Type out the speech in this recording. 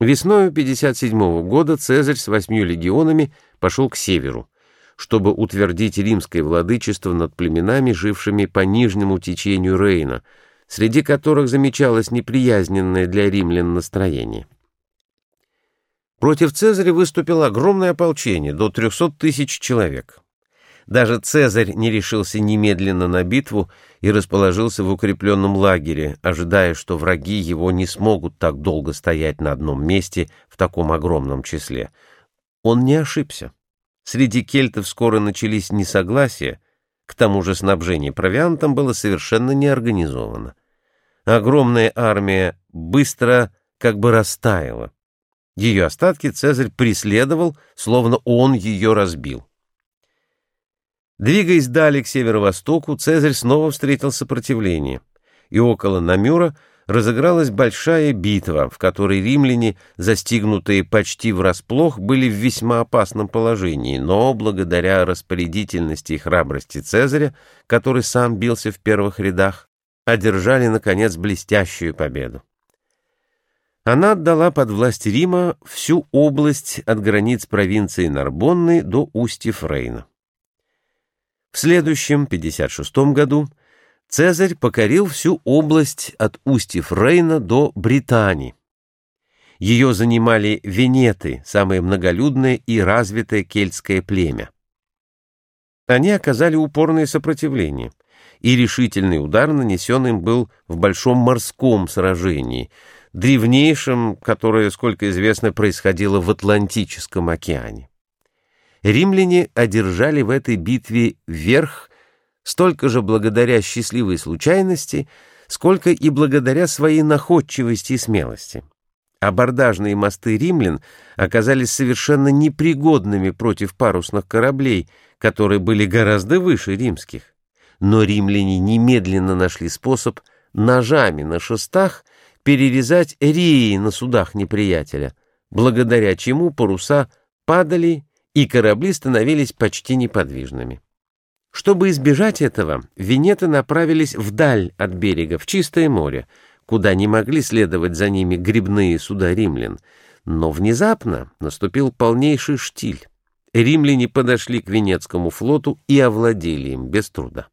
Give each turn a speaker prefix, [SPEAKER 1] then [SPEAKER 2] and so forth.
[SPEAKER 1] Весною 57 года Цезарь с восьмью легионами пошел к северу, чтобы утвердить римское владычество над племенами, жившими по нижнему течению Рейна, среди которых замечалось неприязненное для римлян настроение. Против Цезаря выступило огромное ополчение, до 300 тысяч человек. Даже Цезарь не решился немедленно на битву и расположился в укрепленном лагере, ожидая, что враги его не смогут так долго стоять на одном месте в таком огромном числе. Он не ошибся. Среди кельтов скоро начались несогласия, к тому же снабжение провиантом было совершенно неорганизовано. Огромная армия быстро как бы растаяла. Ее остатки Цезарь преследовал, словно он ее разбил. Двигаясь далее к северо-востоку, Цезарь снова встретил сопротивление, и около Намюра разыгралась большая битва, в которой римляне, застигнутые почти врасплох, были в весьма опасном положении, но благодаря распорядительности и храбрости Цезаря, который сам бился в первых рядах, одержали, наконец, блестящую победу. Она отдала под власть Рима всю область от границ провинции Нарбонны до устьев Рейна. В следующем, 56 году, Цезарь покорил всю область от устьев Рейна до Британии. Ее занимали венеты, самое многолюдное и развитое кельтское племя. Они оказали упорное сопротивление, и решительный удар нанесен им был в большом морском сражении, древнейшем, которое, сколько известно, происходило в Атлантическом океане римляне одержали в этой битве верх столько же благодаря счастливой случайности, сколько и благодаря своей находчивости и смелости. Абордажные мосты римлян оказались совершенно непригодными против парусных кораблей, которые были гораздо выше римских. Но римляне немедленно нашли способ ножами на шестах перерезать реи на судах неприятеля, благодаря чему паруса падали и корабли становились почти неподвижными. Чтобы избежать этого, венеты направились вдаль от берега, в чистое море, куда не могли следовать за ними грибные суда римлян. Но внезапно наступил полнейший штиль. Римляне подошли к Венецкому флоту и овладели им без труда.